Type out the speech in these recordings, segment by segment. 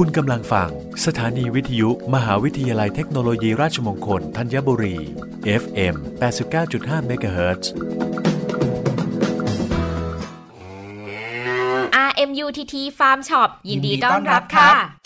คุณกำลังฟัง สถานีวิทยุ มหาวิทยาลัยเทคโนโลยีราชมงคลธัญบุรี FM 89.5 MHz RMUTT Farm Shop ยินดีต้อนรับค่ะ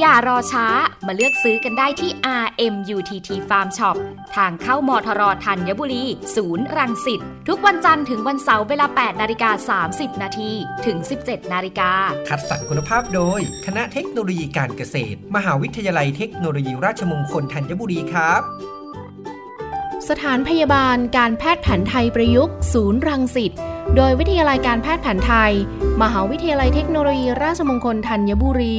อย่ารอช้ามาเลือกซื้อกันได้ที่ RMUTT Farm Shop ทางเข้ามทรธัญบุรี ศูนย์รังสิตทุกวันจันทร์ถึงวันเสาร์เวลา 8 นาฬิกา 30 นาทีถึง 17 นาฬิกา คัดสรรคุณภาพโดย คณะเทคโนโลยีการเกษตร มหาวิทยาลัยเทคโนโลยีราชมงคลธัญบุรีครับ สถานพยาบาลการแพทย์แผนไทยประยุกต์ ศูนย์รังสิตโดยวิทยาลัยการแพทย์แผนไทย มหาวิทยาลัยเทคโนโลยีราชมงคลธัญบุรี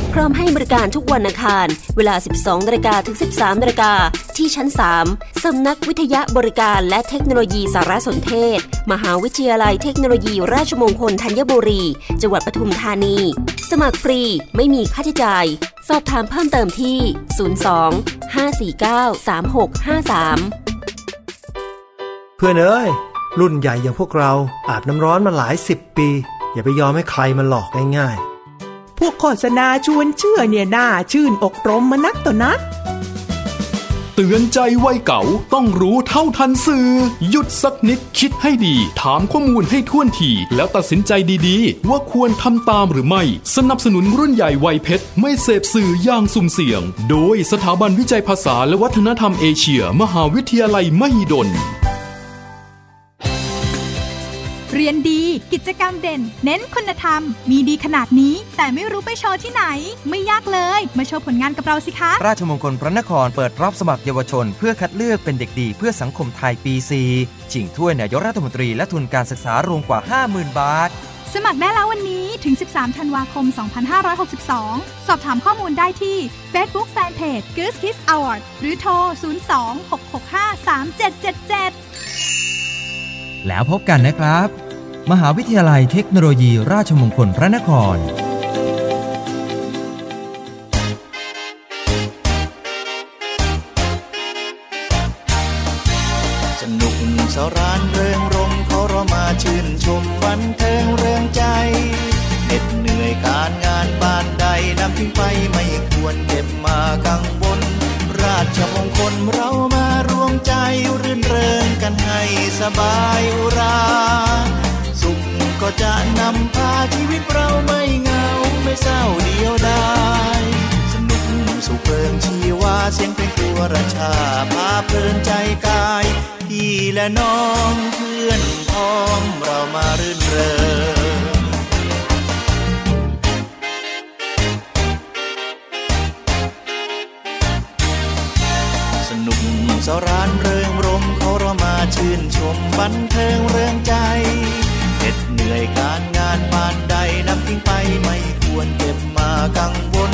พร้อมให้บริการทุกวันอังคาร เวลา 12นาฬิกาถึง 13นาฬิกาที่ชั้น 3 สำนักวิทยาบริการและเทคโนโลยีสารสนเทศ มหาวิทยาลัยเทคโนโลยีราชมงคลธัญบุรี จังหวัดปทุมธานี สมัครฟรีไม่มีค่าใช้จ่าย สอบถามเพิ่มเติมที่ 02 549 3653 เพื่อนเอ้ยรุ่นใหญ่อย่างพวกเราอาบน้ำร้อนมาหลายสิบปี อย่าไปยอมให้ใครมาหลอกง่าย พวกโฆษณาชวนเชื่อเนี่ยน่าชื่นอกรมมานักต่อนัก เตือนใจวัยเก่าต้องรู้เท่าทันสื่อ หยุดสักนิดคิดให้ดี ถามข้อมูลให้ท่วนทีแล้วตัดสินใจดีๆ ว่าควรทำตามหรือไม่ สนับสนุนรุ่นใหญ่วัยเพชร ไม่เสพสื่ออย่างสุ่มเสี่ยง โดยสถาบันวิจัยภาษาและวัฒนธรรมเอเชีย มหาวิทยาลัยมหิดล ยนดี กิจกรรมเด่น เน้นคุณธรรม มีดีขนาดนี้ แต่ไม่รู้ไปโชว์ที่ไหน ไม่ยากเลย มาโชว์ผลงานกับเราสิคะ ราชมงคลพระนครเปิดรับสมัครเยาวชน เพื่อคัดเลือกเป็นเด็กดีเพื่อสังคมไทยปี4ชิงถ้วยนายกรัฐมนตรีและทุนการศึกษารวมกว่า 50,000 บาท สมัครได้แล้ววันนี้ถึง 13 ธันวาคม 2562 สอบถามข้อมูลได้ที่ Facebook Fanpage Goose Kids Award หรือโทร 02-665-3777 แล้วพบกันนะครับ มหาวิทยาลัยเทคโนโลยีราชมงคลพระนคร สนุกสรานเริงรมเขาเรามาชื่นชมบันเทิงเริงใจเหน็ดเหนื่อยการงานบ้านใดนำทิ้งไปไม่ควรเก็บมากัง จะนำพาชีวิตเราไม่เหงาไม่เศร้าเดียวดายสนุกสุขเริงชีวาเสียงเพลงตัวราชาพาเพลินใจกายพี่และน้องเพื่อนพ้องเรามารื่นเริงสนุกสรานเริงรมเขาเรามาชื่นชมบันเทิงเริงใจ เหน็ดเหนื่อยการงานปานใดนำทิ้งไปไม่ควรเก็บมากังวล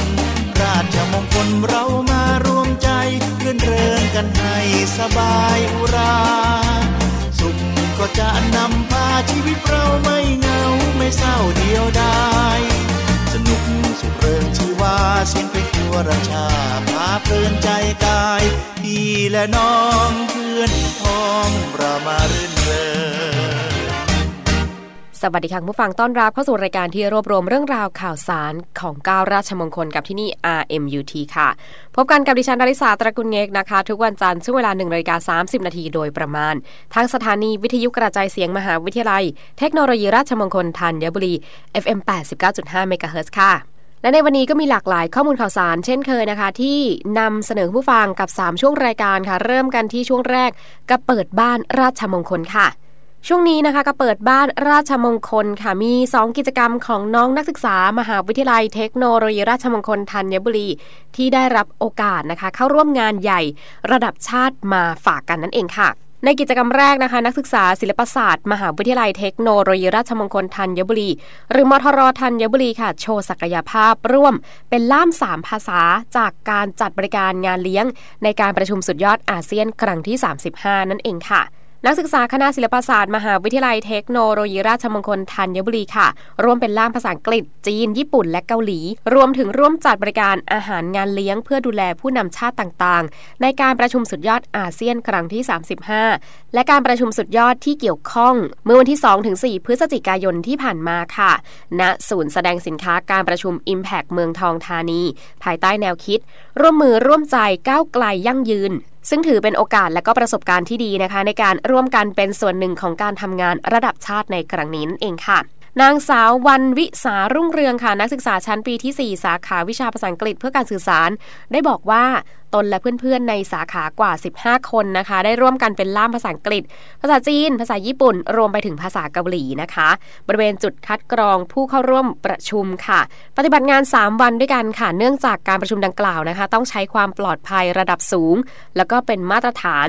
ราชมงคลเรามารวมใจรื่นเริงกันให้สบายอุรา สุขก็จะนำพาชีวิตเราไม่เหงาไม่เศร้าเดียวดายสนุกสุขเริงชีวาเสียงเพลงตัวราชาพาเพลินใจกายพี่และน้องเพื่อนพ้องเรามารื่นเริง สวัสดีค่ะผู้ฟังต้อนรับเข้าสู่รายการที่รวบรวมเรื่องราวข่าวสารของก้าวราชมงคลกับที่นี่ RMUT ค่ะ พบกันกับดิฉันดาริสาตระกุลเงกนะคะ ทุกวันจันทร์ช่วงเวลา1นึ่นาฬิกา30นาทีโดยประมาณ ทางสถานีวิทยุกระจายเสียงมหาวิทยาลัย เทคโนโลยีราชมงคลธัญบุรี FM 89.5 MHz ค่ะและในวันนี้ก็มีหลากหลายข้อมูลข่าวสารเช่นเคยนะคะ ที่นำเสนอผู้ฟังกับ 3 ช่วงรายการค่ะ เริ่มกันที่ช่วงแรกกับเปิดบ้านราชมงคลค่ะ ช่วงนี้นะคะก็เปิดบ้านราชมงคลค่ะมี 2 กิจกรรมของน้องนักศึกษามหาวิทยาลัยเทคโนโลยีราชมงคลธัญบุรี ที่ได้รับโอกาสนะคะ เข้าร่วมงานใหญ่ระดับชาติมาฝากกันนั่นเองค่ะในกิจกรรมแรกนะคะนักศึกษาศิลปศาสตร์ มหาวิทยาลัยเทคโนโลยีราชมงคลธัญบุรี หรือมทรธัญบุรีค่ะ โชว์ศักยภาพร่วม เป็นล่าม 3 ภาษาจากการจัดบริการงานเลี้ยง ในการประชุมสุดยอดอาเซียนครั้งที่ 35 นั่นเองค่ะ นักศึกษาคณะศิลปศาสตร์มหาวิทยาลัยเทคโนโลยีราชมงคลธัญบุรีค่ะ ร่วมเป็นล่ามภาษาอังกฤษ จีน ญี่ปุ่น และเกาหลี รวมถึงร่วมจัดบริการอาหารงานเลี้ยง เพื่อดูแลผู้นำชาติต่างๆ ในการประชุมสุดยอดอาเซียนครั้งที่ 35 และการประชุมสุดยอดที่เกี่ยวข้อง เมื่อวันที่ 2-4 พฤศจิกายนที่ผ่านมาค่ะ ณ ศูนย์แสดงสินค้าการประชุม Impact เมืองทองธานี ภายใต้แนวคิด ร่วมมือร่วมใจก้าวไกลยั่งยืน ซึ่งถือเป็นโอกาสและก็ประสบการณ์ที่ดีนะคะ ในการร่วมกันเป็นส่วนหนึ่งของการทำงานระดับชาติในครั้งนี้นั่นเองค่ะนางสาววันวิสารุ่งเรืองค่ะ นักศึกษาชั้นปีที่ 4 สาขาวิชาภาษาอังกฤษเพื่อการสื่อสาร ได้บอกว่าตนและเพื่อนๆในสาขากว่า 15 คนนะคะ ได้ร่วมกันเป็นล่ามภาษาอังกฤษ ภาษาจีน ภาษาญี่ปุ่น รวมไปถึงภาษาเกาหลีนะคะ บริเวณจุดคัดกรองผู้เข้าร่วมประชุมค่ะ ปฏิบัติงาน 3 วันด้วยกันค่ะ เนื่องจากการประชุมดังกล่าวนะคะ ต้องใช้ความปลอดภัยระดับสูง แล้วก็เป็นมาตรฐาน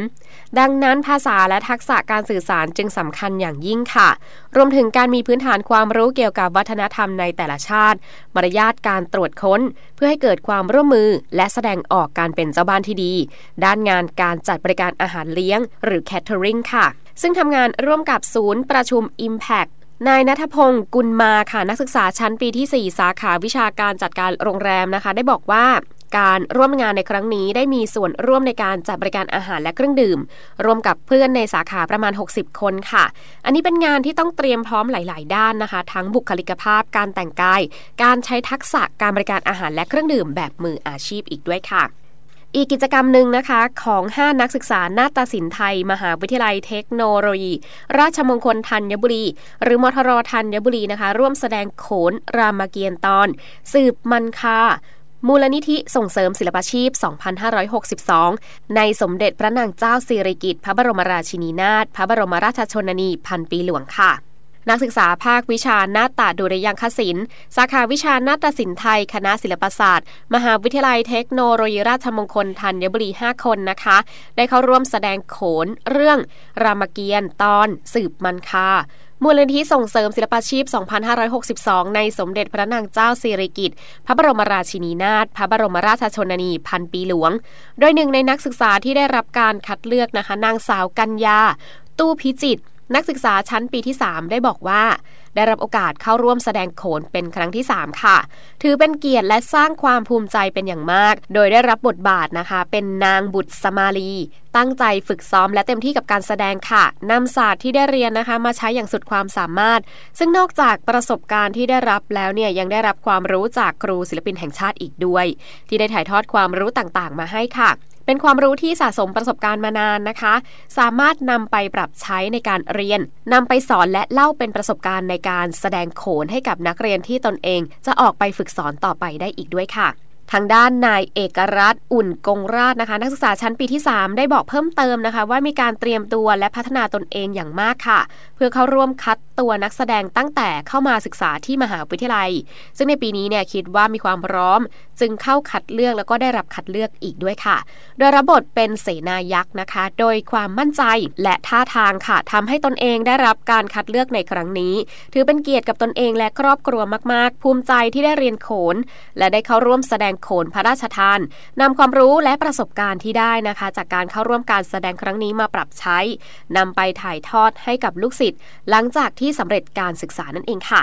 ดังนั้นภาษาและทักษะการสื่อสารจึงสำคัญอย่างยิ่งค่ะ รวมถึงการมีพื้นฐานความรู้เกี่ยวกับวัฒนธรรมในแต่ละชาติ มารยาทการตรวจค้น เพื่อให้เกิดความร่วมมือและแสดงออกการเป็นเจ้าบ้านที่ดี ด้านงานการจัดบริการอาหารเลี้ยง หรือ catering ค่ะ ซึ่งทำงานร่วมกับศูนย์ประชุม Impact นายนัทพงศ์กุลมาค่ะนักศึกษาชั้นปีที่ 4 สาขาวิชาการจัดการโรงแรมนะคะ ได้บอกว่าการร่วมงานในครั้งนี้ได้มีส่วนร่วมในการจัดบริการอาหารและเครื่องดื่ม ร่วมกับเพื่อนในสาขาประมาณ 60 คนค่ะ อันนี้เป็นงานที่ต้องเตรียมพร้อมหลาย ๆ ด้านนะคะ ทั้งบุคลิกภาพ การแต่งกาย การใช้ทักษะการบริการอาหารและเครื่องดื่มแบบมืออาชีพอีกด้วยค่ะ อีกกิจกรรมหนึ่งนะคะของ 5 นักศึกษานาฏศิลป์ไทย มหาวิทยาลัยเทคโนโลยี ราชมงคลธัญบุรี หรือมทรธัญบุรีนะคะ ร่วมแสดงโขนรามเกียรติ์ตอน สืบมันคามูลนิธิส่งเสริมศิลปาชีพ 2562 ในสมเด็จพระนางเจ้าสิริกิติ์พระบรมราชินีนาถพระบรมราชชนนีพันปีหลวงค่ะ นักศึกษาภาควิชานาฏดุริยางคศิลป์สาขาวิชานาฏศิลป์ไทย คณะศิลปศาสตร์ มหาวิทยาลัยเทคโนโลยีราชมงคลธัญบุรี 5 คนนะคะ ได้เข้าร่วมแสดงโขนเรื่องรามเกียรติ์ตอนสืบมันคามูลนิธิส่งเสริมศิลปาชีพ 2562 ในสมเด็จพระนางเจ้าสิริกิติ์ พระบรมราชินีนาถ พระบรมราชชนนีพันปีหลวง โดยหนึ่งในนักศึกษาที่ได้รับการคัดเลือกนะคะ นางสาวกัญญา ตู้พิจิตร นักศึกษาชั้นปีที่ 3 ได้บอกว่า ได้รับโอกาสเข้าร่วมแสดงโขนเป็นครั้งที่ 3 ค่ะ ถือเป็นเกียรติและสร้างความภูมิใจเป็นอย่างมาก โดยได้รับบทบาทนะคะ เป็นนางบุตรสมาลี ตั้งใจฝึกซ้อมและเต็มที่กับการแสดงค่ะนำศาสตร์ที่ได้เรียนนะคะ มาใช้อย่างสุดความสามารถ ซึ่งนอกจากประสบการณ์ที่ได้รับแล้วเนี่ยยังได้รับความรู้จากครูศิลปินแห่งชาติอีกด้วย ที่ได้ถ่ายทอดความรู้ต่างๆ มาให้ค่ะ เป็นความรู้ที่สะสมประสบการณ์มานานนะคะ สามารถนำไปปรับใช้ในการเรียนนำไปสอนและเล่าเป็นประสบการณ์ในการแสดงโขนให้กับนักเรียนที่ตนเอง จะออกไปฝึกสอนต่อไปได้อีกด้วยค่ะทางด้านนายเอกรัตน์อุ่นกงราชนะคะ นักศึกษาชั้นปีที่ 3 ได้บอกเพิ่มเติมนะคะ ว่ามีการเตรียมตัวและพัฒนาตนเองอย่างมากค่ะ เพื่อเข้าร่วมคัด ตัวนักแสดงตั้งแต่เข้ามาศึกษาที่มหาวิทยาลัย ซึ่งในปีนี้เนี่ยคิดว่ามีความพร้อม จึงเข้าคัดเลือกแล้วก็ได้รับคัดเลือกอีกด้วยค่ะ โดยรับบทเป็นเสนายักษ์นะคะ โดยความมั่นใจและท่าทางค่ะทำให้ตนเองได้รับการคัดเลือกในครั้งนี้ ถือเป็นเกียรติกับตนเองและครอบครัวมาก ๆ ภูมิใจที่ได้เรียนโขน และได้เข้าร่วมแสดงโขนพระราชทานนำความรู้และประสบการณ์ที่ได้นะคะ จากการเข้าร่วมการแสดงครั้งนี้มาปรับใช้นำไปถ่ายทอดให้กับลูกศิษย์หลังจากที่สำเร็จการศึกษานั่นเองค่ะ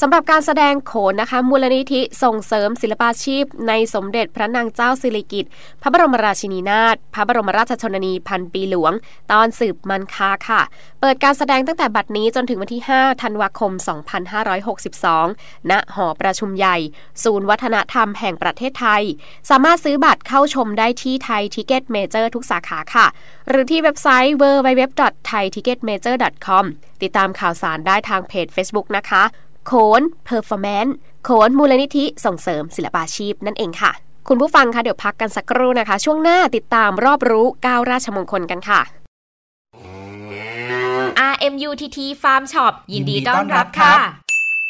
สำหรับการแสดงโขนนะคะ มูลนิธิส่งเสริมศิลปาชีพ ในสมเด็จพระนางเจ้าสิริกิติ์พระบรมราชินีนาถพระบรมราชชนนีพันปีหลวง ตอนสืบมรรคาค่ะ เปิดการแสดงตั้งแต่บัดนี้จนถึงวันที่ 5 ธันวาคม 2562 ณ หอประชุมใหญ่ ศูนย์วัฒนธรรมแห่งประเทศไทย สามารถซื้อบัตรเข้าชมได้ที่ Thai Ticket Major ทุกสาขาค่ะ หรือที่เว็บไซต์ www.thaiticketmajor.com ติดตามข่าวสารได้ทางเพจ Facebook นะคะ โขน performance โขนมูลนิธิส่งเสริมศิลปาชีพนั่นเองค่ะ คุณผู้ฟังคะเดี๋ยวพักกันสักครู่นะคะ ช่วงหน้าติดตามรอบรู้ก้าวราชมงคลกันค่ะ RMUTT Farm Shop ยินดีต้อนรับค่ะ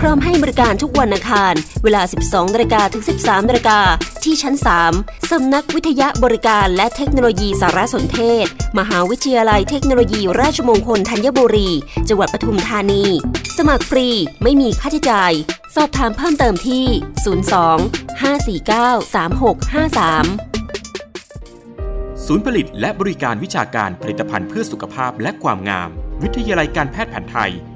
พร้อมให้บริการทุกวันอังคาร เวลา 12นาฬิกาถึง 13นาฬิกาที่ชั้น 3 สำนักวิทยาบริการและเทคโนโลยีสารสนเทศ มหาวิทยาลัยเทคโนโลยีราชมงคลธัญบุรี จังหวัดปทุมธานี สมัครฟรีไม่มีค่าใช้จ่าย สอบถามเพิ่มเติมที่ 02 549 3653ศูนย์ผลิตและบริการวิชาการผลิตภัณฑ์เพื่อสุขภาพและความงาม วิทยาลัยการแพทย์แผนไทย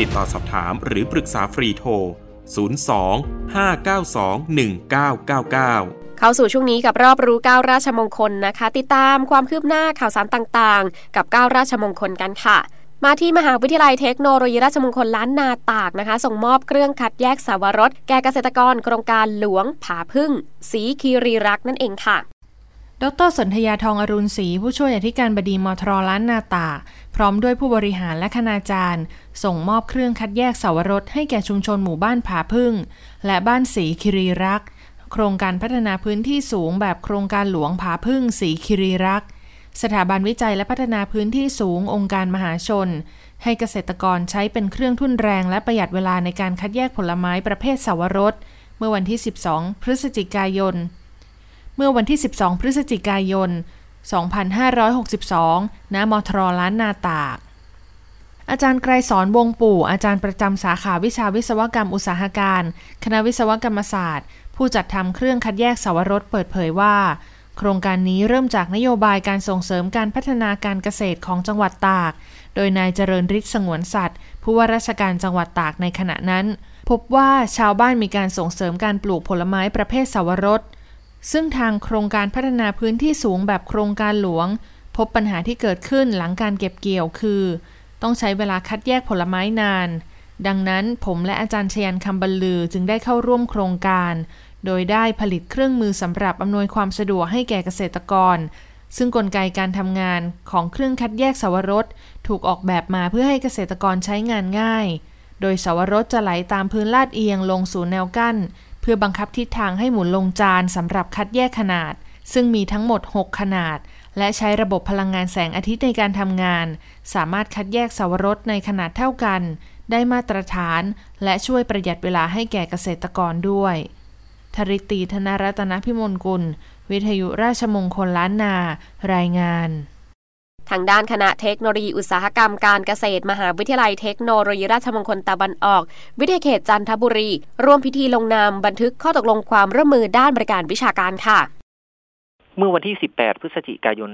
ติดต่อสอบถามหรือปรึกษาฟรีโทร 02 592 1999เข้าสู่ช่วงนี้กับรอบรู้ก้าวราชมงคลนะคะ ติดตามความคืบหน้าข่าวสารต่างๆ กับก้าวราชมงคลกันค่ะ มาที่มหาวิทยาลัยเทคโนโลยีราชมงคลล้านนาตากนะคะ ส่งมอบเครื่องคัดแยกสาวรส แก่เกษตรกรโครงการหลวงผาพึ่ง สีคีรีรักนั่นเองค่ะ ดรสนธยาทองอรุณศรีผู้ช่วยอธิการบดีมทรล้านนาตา พร้อมด้วยผู้บริหารและคณาจารย์ ส่งมอบเครื่องคัดแยกสาวรสให้แก่ชุมชนหมู่บ้านผาพึ่ง และบ้านสีคิรีรัก โครงการพัฒนาพื้นที่สูงแบบโครงการหลวงผาพึ่งสีคิรีรัก สถาบันวิจัยและพัฒนาพื้นที่สูงองค์การมหาชน ให้เกษตรกรใช้เป็นเครื่องทุ่นแรงและประหยัดเวลาในการคัดแยกผลไม้ประเภทสาวรสเมื่อวันที่ 12 พฤศจิกายน เมื่อวันที่ 12 พฤศจิกายน 2562 ณ มทรล้านนาตาก อาจารย์ไกรสอนวงปู่ อาจารย์ประจำสาขาวิชาวิศวกรรมอุตสาหการ คณะวิศวกรรมศาสตร์ ผู้จัดทำเครื่องคัดแยกสาวรสเปิดเผยว่า โครงการนี้เริ่มจากนโยบายการส่งเสริมการพัฒนาการเกษตรของจังหวัดตาก โดยนายเจริญฤทธิ์สงวนสัตว์ ผู้ว่าราชการจังหวัดตากในขณะนั้น พบว่าชาวบ้านมีการส่งเสริมการปลูกผลไม้ประเภทสาวรส ซึ่งทางโครงการพัฒนาพื้นที่สูงแบบโครงการหลวง พบปัญหาที่เกิดขึ้นหลังการเก็บเกี่ยวคือ ต้องใช้เวลาคัดแยกผลไม้นาน ดังนั้นผมและอาจารย์ชยันคำบรรลือจึงได้เข้าร่วมโครงการ โดยได้ผลิตเครื่องมือสำหรับอำนวยความสะดวกให้แก่เกษตรกร ซึ่งกลไกการทำงานของเครื่องคัดแยกสาวรสถูกออกแบบมาเพื่อให้เกษตรกรใช้งานง่าย โดยสาวรสจะไหลตามพื้นลาดเอียงลงสู่แนวกั้น เพื่อบังคับทิศทางให้หมุนลงจานสำหรับคัดแยกขนาด ซึ่งมีทั้งหมด 6 ขนาด และใช้ระบบพลังงานแสงอาทิตย์ในการทำงาน สามารถคัดแยกสาวรสในขนาดเท่ากัน ได้มาตรฐาน และช่วยประหยัดเวลาให้แก่เกษตรกรด้วยธริตีธนรัตนพิมลกุล วิทยุราชมงคลล้านนา รายงาน ทางด้านคณะเทคโนโลยีอุตสาหกรรมการเกษตรมหาวิทยาลัยเทคโนโลยีราชมงคลตะวันออก วิทยาเขตจันทบุรี ร่วมพิธีลงนามบันทึกข้อตกลงความร่วมมือด้านบริการวิชาการค่ะ เมื่อวันที่ 18 พฤศจิกายน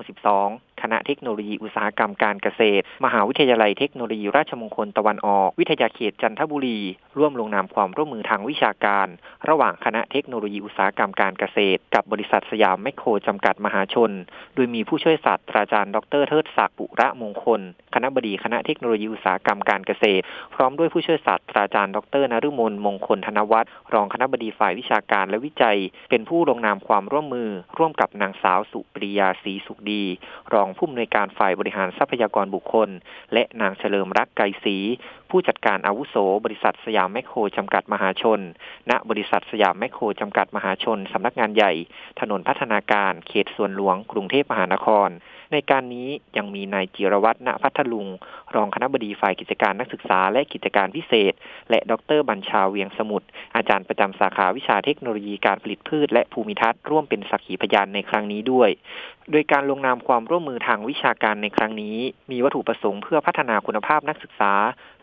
2562คณะเทคโนโลยีอุตสาหกรรมการเกษตร มหาวิทยาลัยเทคโนโลยีราชมงคลตะวันออก วิทยาเขตจันทบุรี ร่วมลงนามความร่วมมือทางวิชาการ ระหว่างคณะเทคโนโลยีอุตสาหกรรมการเกษตร กับบริษัทสยามแมคโครจำกัดมหาชน โดยมีผู้ช่วยศาสตราจารย์ดรเทิดศักดิ์ปุระมงคล คณะบดีคณะเทคโนโลยีอุตสาหกรรมการเกษตร พร้อมด้วยผู้ช่วยศาสตราจารย์ดรนฤมลมงคลธนวัฒน์รองคณะบดีฝ่ายวิชาการและวิจัย เป็นผู้ลงนามความร่วมมือ ร่วมกับนางสาวสุปริยาศรีสุขดีรององผู้อำนวยการฝ่ายบริหารทรัพยากรบุคคล และนางเฉลิมรักไกรศรีผู้จัดการอาวุโส บริษัทสยามแมคโครจำกัดมหาชน ณ บริษัทสยามแมคโครจำกัดมหาชน สำนักงานใหญ่ ถนนพัฒนาการ เขตสวนหลวง กรุงเทพมหานคร ในการนี้ยังมีนายจิรวัตรณพัทลุง รองคณะบดีฝ่ายกิจการนักศึกษาและกิจการพิเศษ และดรบัญชาเวียงสมุทรอาจารย์ประจำสาขาวิชาเทคโนโลยีการผลิตพืชและภูมิทัศน์ร่วมเป็นสักขีพยานในครั้งนี้ด้วย โดยการลงนามความร่วมมือทางวิชาการในครั้งนี้ มีวัตถุประสงค์เพื่อพัฒนาคุณภาพนักศึกษา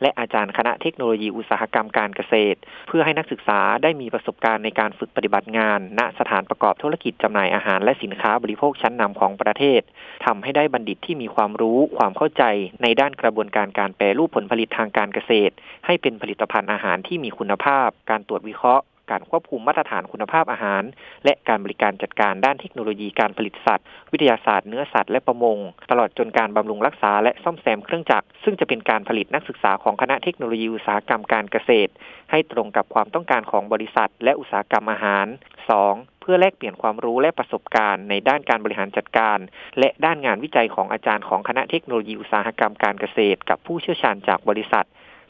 และอาจารย์คณะเทคโนโลยีอุตสาหกรรมการเกษตร เพื่อให้นักศึกษาได้มีประสบการณ์ในการฝึกปฏิบัติงาน ณสถานประกอบธุรกิจจำหน่ายอาหารและสินค้าบริโภคชั้นนำของประเทศทำให้ได้บัณฑิตที่มีความรู้ความเข้าใจในด้านกระบวนการการแปรรูปผลผลิตทางการเกษตร ให้เป็นผลิตภัณฑ์อาหารที่มีคุณภาพ การตรวจวิเคราะห์ การควบคุมมาตรฐานคุณภาพอาหาร และการบริการจัดการด้านเทคโนโลยีการผลิตสัตว์ วิทยาศาสตร์เนื้อสัตว์และประมง ตลอดจนการบำรุงรักษาและซ่อมแซมเครื่องจักร ซึ่งจะเป็นการผลิตนักศึกษาของคณะเทคโนโลยีอุตสาหกรรมการเกษตร ให้ตรงกับความต้องการของบริษัท และอุตสาหกรรมอาหาร 2. เพื่อแลกเปลี่ยนความรู้และประสบการณ์ในด้านการบริหารจัดการ และด้านงานวิจัยของอาจารย์ของคณะเทคโนโลยีอุตสาหกรรมการเกษตร กับผู้เชี่ยวชาญจากบริษัท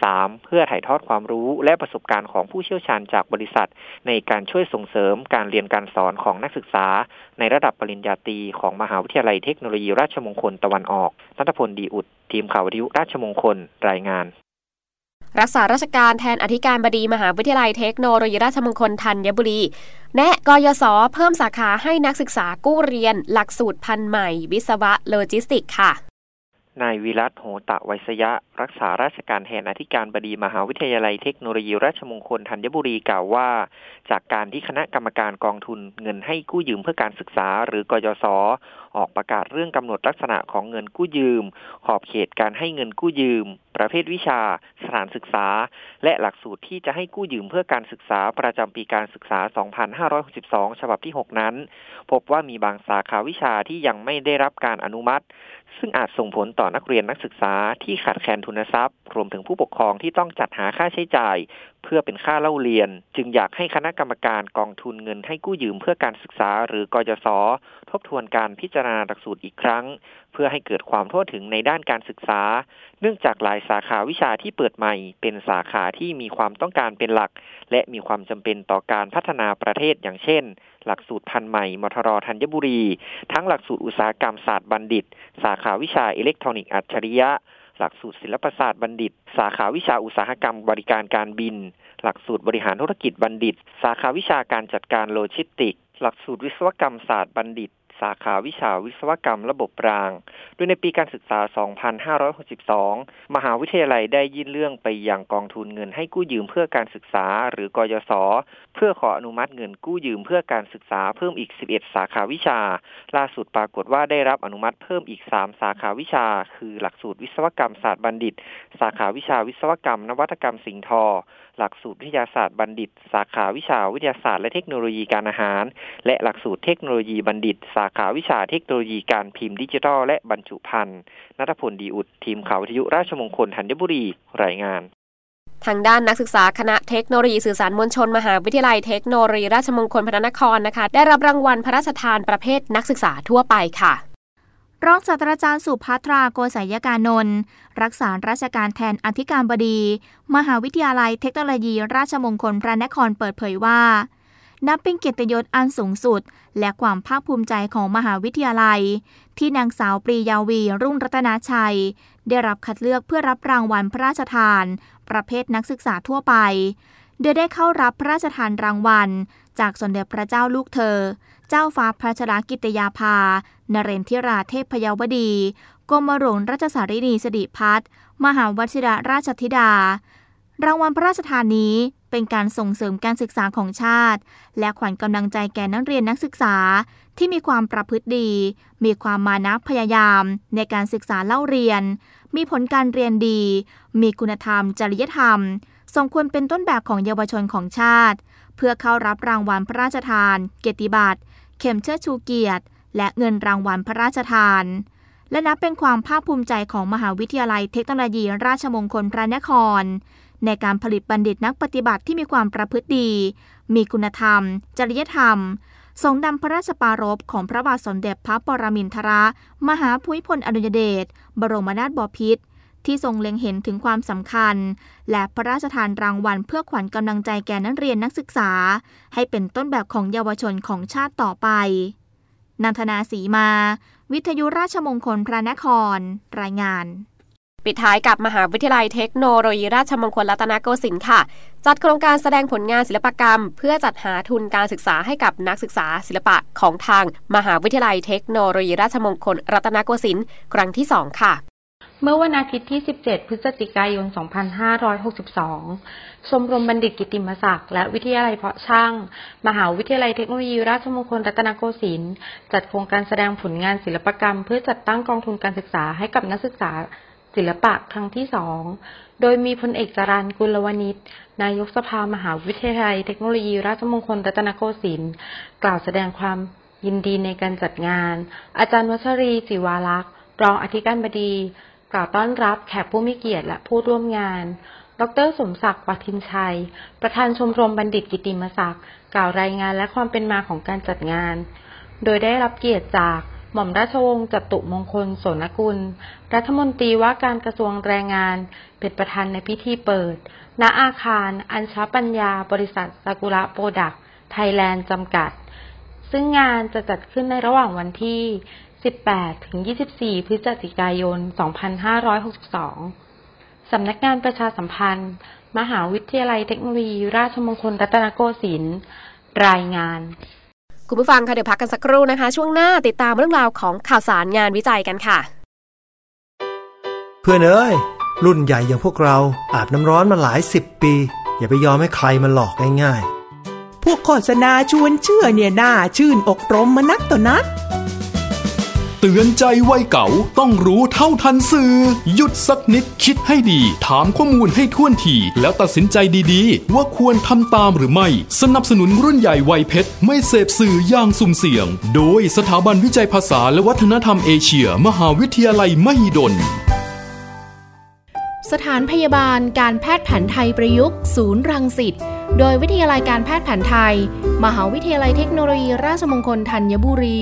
3. เพื่อถ่ายทอดความรู้และประสบการณ์ของผู้เชี่ยวชาญจากบริษัท ในการช่วยส่งเสริมการเรียนการสอนของนักศึกษา ในระดับปริญญาตรีของมหาวิทยาลัยเทคโนโลยีราชมงคลตะวันออกนัทพลดีอุด ทีมข่าววิทยุราชมงคล รายงาน รักษาราชการแทนอธิการบดีมหาวิทยาลัยเทคโนโลยีราชมงคลธัญบุรี แนะกยศเพิ่มสาขาให้นักศึกษากู้เรียน หลักสูตรพันธุ์ใหม่ วิศวะโลจิสติกส์ค่ะ นายวิรัชโหตระไวศยะ รักษาราชการแทนอธิการบดีมหาวิทยาลัยเทคโนโลยีราชมงคลธัญบุรีกล่าวว่า จากการที่คณะกรรมการกองทุนเงินให้กู้ยืมเพื่อการศึกษาหรือกยศ ออกประกาศเรื่องกำหนดลักษณะของเงินกู้ยืม ขอบเขตการให้เงินกู้ยืม ประเภทวิชา สถานศึกษา และหลักสูตรที่จะให้กู้ยืมเพื่อการศึกษาประจำปีการศึกษา 2562 ฉบับที่ 6 นั้น พบว่ามีบางสาขาวิชาที่ยังไม่ได้รับการอนุมัติ ซึ่งอาจส่งผลต่อนักเรียนนักศึกษาที่ขาดแคลนทุนทรัพย์ รวมถึงผู้ปกครองที่ต้องจัดหาค่าใช้จ่าย เพื่อเป็นค่าเล่าเรียน จึงอยากให้คณะกรรมการกองทุนเงินให้กู้ยืมเพื่อการศึกษาหรือกยศทบทวนการพิจารณาหลักสูตรอีกครั้ง เพื่อให้เกิดความทั่วถึงในด้านการศึกษา เนื่องจากหลายสาขาวิชาที่เปิดใหม่ เป็นสาขาที่มีความต้องการเป็นหลัก และมีความจำเป็นต่อการพัฒนาประเทศอย่างเช่น หลักสูตรพันธุ์ใหม่มทรธัญบุรี ทั้งหลักสูตรอุตสาหกรรมศาสตร์บัณฑิต สาขาวิชาอิเล็กทรอนิกส์อัจฉริยะ หลักสูตรศิลปศาสตร์บัณฑิต สาขาวิชาอุตสาหกรรมบริการการบิน หลักสูตรบริหารธุรกิจบัณฑิต สาขาวิชาการจัดการโลจิสติกส์ หลักสูตรวิศวกรรมศาสตร์บัณฑิต สาขาวิชาวิศวกรรมระบบราง โดยในปีการศึกษา 2562 มหาวิทยาลัยได้ยื่นเรื่องไปยังกองทุนเงินให้กู้ยืมเพื่อการศึกษาหรือกยศ เพื่อขออนุมัติเงินกู้ยืมเพื่อการศึกษาเพิ่มอีก 11 สาขาวิชา ล่าสุดปรากฏว่าได้รับอนุมัติเพิ่มอีก 3 สาขาวิชา คือหลักสูตรวิศวกรรมศาสตร์บัณฑิต สาขาวิชาวิศวกรรม นวัตกรรมสิ่งทอหลักสูตรวิทยาศาสตร์บัณฑิต สาขาวิชาวิทยาศาสตร์และเทคโนโลยีการอาหาร และหลักสูตรเทคโนโลยีบัณฑิต สาขาวิชาเทคโนโลยีการพิมพ์ดิจิทัลและบรรจุภัณฑ์นัทพลดีอุดทีมข่าววิทยุราชมงคลธัญบุรีรายงานทางด้านนักศึกษาคณะเทคโนโลยีสื่อสารมวลชน มหาวิทยาลัยเทคโนโลยีราชมงคลพระนครนะคะ ได้รับรางวัลพระราชทานประเภทนักศึกษาทั่วไปค่ะ รองศาสตราจารย์สุภัทราโกศยการนนท์รักษาราชการแทนอธิการบดี มหาวิทยาลัยเทคโนโลยี ราชมงคลพระนครเปิดเผยว่า นับเป็นเกียรติยศอันสูงสุด และความภาคภูมิใจของมหาวิทยาลัย ที่นางสาวปรียาวี รุ่งรัตนาชัย ได้รับคัดเลือกเพื่อรับรางวัลพระราชทาน ประเภทนักศึกษาทั่วไปโดยได้เข้ารับพระราชทานรางวัล จากสมเด็จพระเจ้าลูกเธอ เจ้าฟ้าพระชรกิตยาภา นเรนทิราเทพพยาวดีกรมหลวงราชสารินีสดิพัฒน์มหาวชิระราชธิดา รางวัลพระราชทานนี้เป็นการส่งเสริมการศึกษาของชาติ และขวัญกำลังใจแก่นักเรียนนักศึกษาที่มีความประพฤติดี มีความมานะพยายามในการศึกษาเล่าเรียน มีผลการเรียนดี มีคุณธรรม จริยธรรมสมควรเป็นต้นแบบของเยาวชนของชาติ เพื่อเข้ารับรางวัลพระราชทาน เกียรติบัตร เข็มเชิดชูเกียรติ และเงินรางวัลพระราชทาน และนับเป็นความภาคภูมิใจของมหาวิทยาลัยเทคโนโลยีราชมงคลพระนคร ในการผลิตบัณฑิตนักปฏิบัติที่มีความประพฤติดี มีคุณธรรม จริยธรรมทรงนำพระราชปารภของพระบาทสมเด็จพระปรมินทรมหาภูมิพลอดุลยเดชบรมนาถบพิตรที่ทรงเล็งเห็นถึงความสำคัญ และพระราชทานรางวัลเพื่อขวัญกำลังใจแก่นักเรียนนักศึกษา ให้เป็นต้นแบบของเยาวชนของชาติต่อไป นันทนาสีมา วิทยุราชมงคลพระนคร รายงาน ปิดท้ายกับมหาวิทยาลัยเทคโนโลยีราชมงคลรัตนโกสินทร์ค่ะ จัดโครงการแสดงผลงานศิลปกรรม เพื่อจัดหาทุนการศึกษาให้กับนักศึกษาศิลปะของทาง มหาวิทยาลัยเทคโนโลยีราชมงคลรัตนโกสินทร์ครั้งที่ 2 ค่ะเมื่อวันอาทิตย์ที่ 17 พฤศจิกายน 2562 ชมรมบัณฑิตกิติมศักดิ์และวิทยาลัยเพาะช่าง มหาวิทยาลัยเทคโนโลยีราชมงคลรัตนโกสินทร์จัดโครงการแสดงผลงานศิลปกรรม เพื่อจัดตั้งกองทุนการศึกษาให้กับนักศึกษาศิลปะครั้งที่สอง โดยมีพลเอกจรันกุลวณิชนายกสภามหาวิทยาลัยเทคโนโลยีราชมงคลรัตนโกสินทร์กล่าวแสดงความยินดีในการจัดงาน อาจารย์วัชรีศิวาลักษ์รองอธิการบดี กล่าวต้อนรับแขกผู้มีเกียรติและผู้ร่วมงาน ดร สมศักดิ์ปัทินชัย ประธานชมรมบัณฑิตกิติมศักดิ์กล่าวรายงานและความเป็นมาของการจัดงาน โดยได้รับเกียรติจากหม่อมราชวงศ์จตุมงคลโสนกุล รัฐมนตรีว่าการกระทรวงแรงงาน เป็นประธานในพิธีเปิด ณ อาคาร อัญชปัญญา บริษัทซากุระโปรดักต์ไทยแลนด์จำกัด ซึ่งงานจะจัดขึ้นในระหว่างวันที่ 18 ถึง 24 พฤศจิกายน 2562 สำนักงานประชาสัมพันธ์ มหาวิทยาลัยเทคโนโลยี ราชมงคลรัตนโกสินทร์รายงาน คุณผู้ฟังคะเดี๋ยวพักกันสักครู่นะคะ ช่วงหน้าติดตามเรื่องราวของข่าวสารงานวิจัยกันค่ะ เพื่อนเอ้ย รุ่นใหญ่อย่างพวกเราอาบน้ำร้อนมาหลายสิบปี อย่าไปยอมให้ใครมาหลอกง่ายพวกโฆษณาชวนเชื่อเนี่ยน่าชื่นอกรมมานักต่อนัก เตือนใจวัยเก่าต้องรู้เท่าทันสื่อ หยุดสักนิดคิดให้ดี ถามข้อมูลให้ท่วนที แล้วตัดสินใจดีๆ ว่าควรทำตามหรือไม่ สนับสนุนรุ่นใหญ่วัยเพชร ไม่เสพสื่ออย่างสุ่มเสี่ยง โดยสถาบันวิจัยภาษาและวัฒนธรรมเอเชีย มหาวิทยาลัยมหิดลสถานพยาบาลการแพทย์แผนไทยประยุกต์ ศูนย์รังสิต โดยวิทยาลัยการแพทย์แผนไทย มหาวิทยาลัยเทคโนโลยีราชมงคลธัญบุรี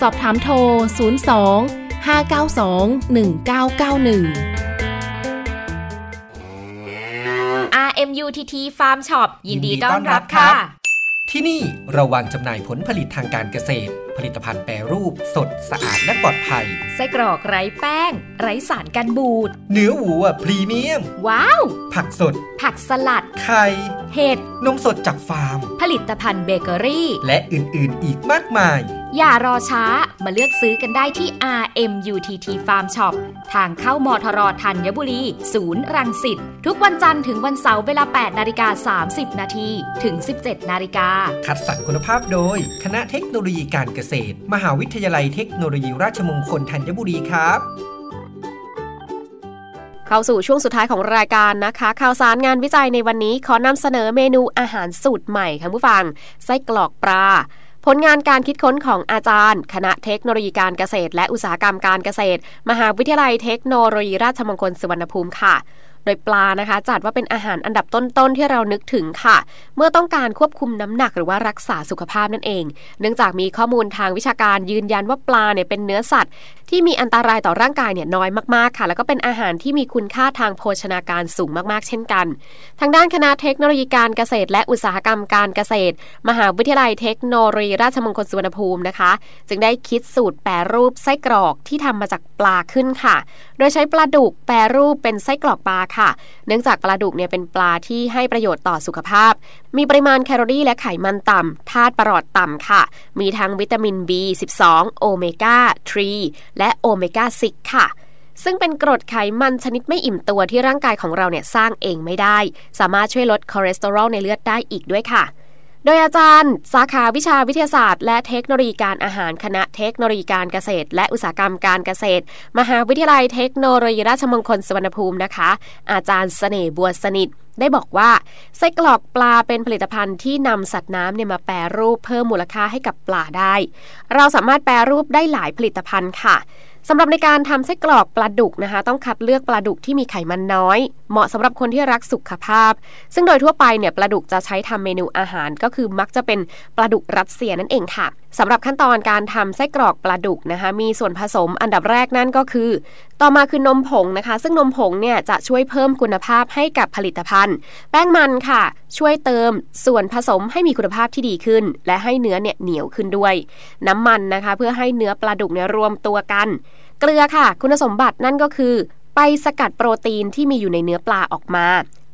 สอบถามโทร 02 592 1991 RMUTT Farm Shop ยินดีต้อนรับค่ะ ที่นี่เราวางจำหน่ายผลผลิตทางการเกษตร ผลิตภัณฑ์แปรรูป สดสะอาดและปลอดภัย ไส้กรอกไร้แป้ง ไร้สารกันบูด เนื้อวัวพรีเมียม ว้าว ผักสด ผักสลัด ไข่ เห็ด นมสดจากฟาร์ม ผลิตภัณฑ์เบเกอรี่ และอื่น ๆ อีกมากมายอย่ารอช้ามาเลือกซื้อกันได้ที่ RMUTT Farm Shop ทางเข้ามอทรธัญบุรี ศูนย์รังสิตทุกวันจันทร์ถึงวันเสาร์เวลา 8 นาฬิกา 30 นาทีถึง 17 นาฬิกา คัดสรรคุณภาพโดย คณะเทคโนโลยีการเกษตร มหาวิทยาลัยเทคโนโลยีราชมงคลธัญบุรีครับเข้าสู่ช่วงสุดท้ายของรายการนะคะ ข่าวสารงานวิจัยในวันนี้ขอนำเสนอเมนูอาหารสูตรใหม่ค่ะผู้ฟัง ไส้กรอกปลา ผลงานการคิดค้นของอาจารย์ คณะเทคโนโลยีการเกษตร และอุตสาหกรรมการเกษตร มหาวิทยาลัยเทคโนโลยีราชมงคลสุวรรณภูมิค่ะ โดยปลานะคะ จัดว่าเป็นอาหารอันดับต้นๆที่เรานึกถึงค่ะ เมื่อต้องการควบคุมน้ำหนักหรือว่ารักษาสุขภาพนั่นเอง เนื่องจากมีข้อมูลทางวิชาการยืนยันว่าปลาเนี่ยเป็นเนื้อสัตว์ที่มีอันตรายต่อร่างกายเนี่ยน้อยมากๆค่ะ แล้วก็เป็นอาหารที่มีคุณค่าทางโภชนาการสูงมากๆ เช่นกัน ทางด้านคณะเทคโนโลยีการเกษตร และอุตสาหกรรมการเกษตร มหาวิทยาลัยเทคโนโลยีราชมงคลสุวรรณภูมินะคะ จึงได้คิดสูตรแปรรูปไส้กรอกที่ทำมาจากปลาขึ้นค่ะ โดยใช้ปลาดุกแปรรูปเป็นไส้กรอกปลาค่ะ เนื่องจากปลาดุกเนี่ยเป็นปลาที่ให้ประโยชน์ต่อสุขภาพ มีปริมาณแคลอรี่และไขมันต่ำธาตุประหลอดต่ำค่ะ มีทั้งวิตามิน B12 โอเมก้า 3 และโอเมก้า 6 ค่ะซึ่งเป็นกรดไขมันชนิดไม่อิ่มตัวที่ร่างกายของเราเนี่ยสร้างเองไม่ได้ สามารถช่วยลดคอเลสเตอรอลในเลือดได้อีกด้วยค่ะ โดยอาจารย์ สาขาวิชาวิทยาศาสตร์ และเทคโนโลยีการอาหารคณะเทคโนโลยีการเกษตร และอุตสาหกรรมการเกษตร มหาวิทยาลัยเทคโนโลยีราชมงคลสุวรรณภูมินะคะ อาจารย์เสน่ห์บัวสนิทได้บอกว่าไส้กรอกปลาเป็นผลิตภัณฑ์ที่นำสัตว์น้ำเนี่ยมาแปรรูปเพิ่มมูลค่าให้กับปลาได้ เราสามารถแปรรูปได้หลายผลิตภัณฑ์ค่ะ สำหรับในการทำไส้กรอกปลาดุกนะคะ ต้องคัดเลือกปลาดุกที่มีไขมันน้อย เหมาะสำหรับคนที่รักสุขภาพ ซึ่งโดยทั่วไปเนี่ยปลาดุกจะใช้ทำเมนูอาหารก็คือมักจะเป็นปลาดุกรัสเซียนั่นเองค่ะสำหรับขั้นตอนการทำไส้กรอกปลาดุกนะคะ มีส่วนผสมอันดับแรกนั่นก็คือ ต่อมาคือนมผงนะคะ ซึ่งนมผงเนี่ยจะช่วยเพิ่มคุณภาพให้กับผลิตภัณฑ์ แป้งมันค่ะ ช่วยเติมส่วนผสมให้มีคุณภาพที่ดีขึ้น และให้เนื้อเนี่ยเหนียวขึ้นด้วย น้ำมันนะคะ เพื่อให้เนื้อปลาดุกเนี่ยรวมตัวกัน เกลือค่ะ คุณสมบัตินั่นก็คือ ไปสกัดโปรตีนที่มีอยู่ในเนื้อปลาออกมา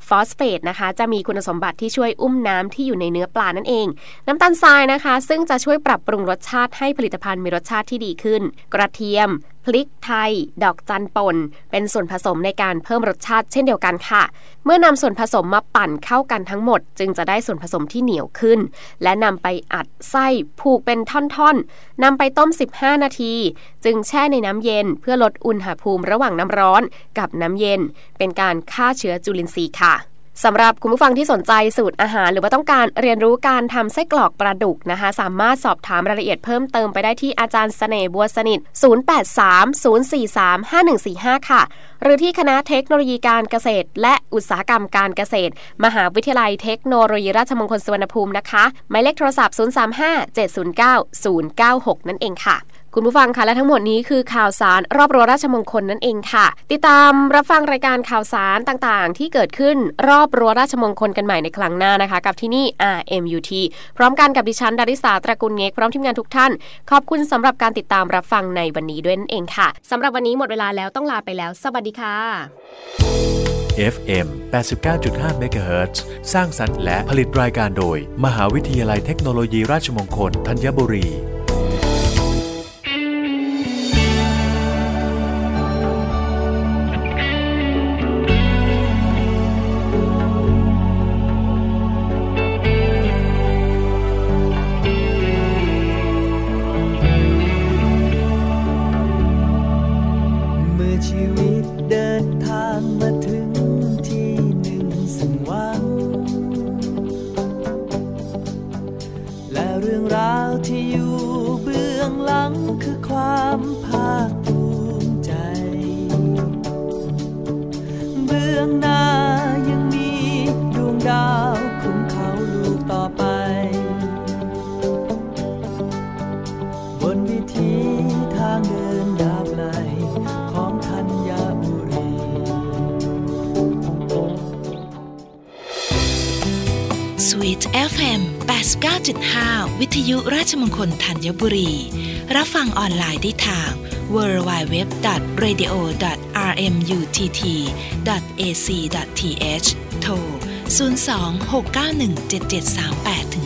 ฟอสเฟตนะคะ จะมีคุณสมบัติที่ช่วยอุ้มน้ำที่อยู่ในเนื้อปลานั่นเอง น้ำตาลทรายนะคะ ซึ่งจะช่วยปรับปรุงรสชาติให้ผลิตภัณฑ์มีรสชาติที่ดีขึ้น กระเทียม พริกไทย ดอกจันป่น เป็นส่วนผสมในการเพิ่มรสชาติเช่นเดียวกันค่ะ เมื่อนำส่วนผสมมาปั่นเข้ากันทั้งหมด จึงจะได้ส่วนผสมที่เหนียวขึ้น และนำไปอัดไส้ผูกเป็นท่อนๆนำไปต้ม 15 นาที จึงแช่ในน้ำเย็นเพื่อลดอุณหภูมิระหว่างน้ำร้อนกับน้ำเย็น เป็นการฆ่าเชื้อจุลินทรีย์ค่ะ สำหรับคุณผู้ฟังที่สนใจสูตรอาหาร หรือว่าต้องการเรียนรู้การทำไส้กรอกปลาดุกนะคะ สามารถสอบถามรายละเอียดเพิ่มเติมไปได้ที่อาจารย์เสน่ห์บัวสนิท 0830435145 ค่ะ หรือที่คณะเทคโนโลยีการเกษตร และอุตสาหกรรมการเกษตร มหาวิทยาลัยเทคโนโลยีราชมงคลสุวรรณภูมินะคะหมายเลขโทรศัพท์ 035-709-096 นั่นเองค่ะ คุณผู้ฟังคะและทั้งหมดนี้คือข่าวสารรอบรัวราชมงคลนั่นเองค่ะ ติดตามรับฟังรายการข่าวสารต่างๆ ที่เกิดขึ้นรอบรัวราชมงคลกันใหม่ในครั้งหน้านะคะ กับที่นี่ RMUT พร้อมกันกับดิฉันดาริสาตระกูลเงกพร้อมทีมงานทุกท่าน ขอบคุณสำหรับการติดตามรับฟังในวันนี้ด้วยนั่นเองค่ะสำหรับวันนี้หมดเวลาแล้วต้องลาไปแล้ว สวัสดีค่ะ FM 89.5 MHz สร้างสรรค์และผลิตรายการโดย มหาวิทยาลัยเทคโนโลยีราชมงคลธัญบุรี ชีวิตเดินทางมา 89.5 วิทยุราชมงคลธัญบุรี รับฟังออนไลน์ได้ทาง www.radio.rmutt.ac.th โทร 026917738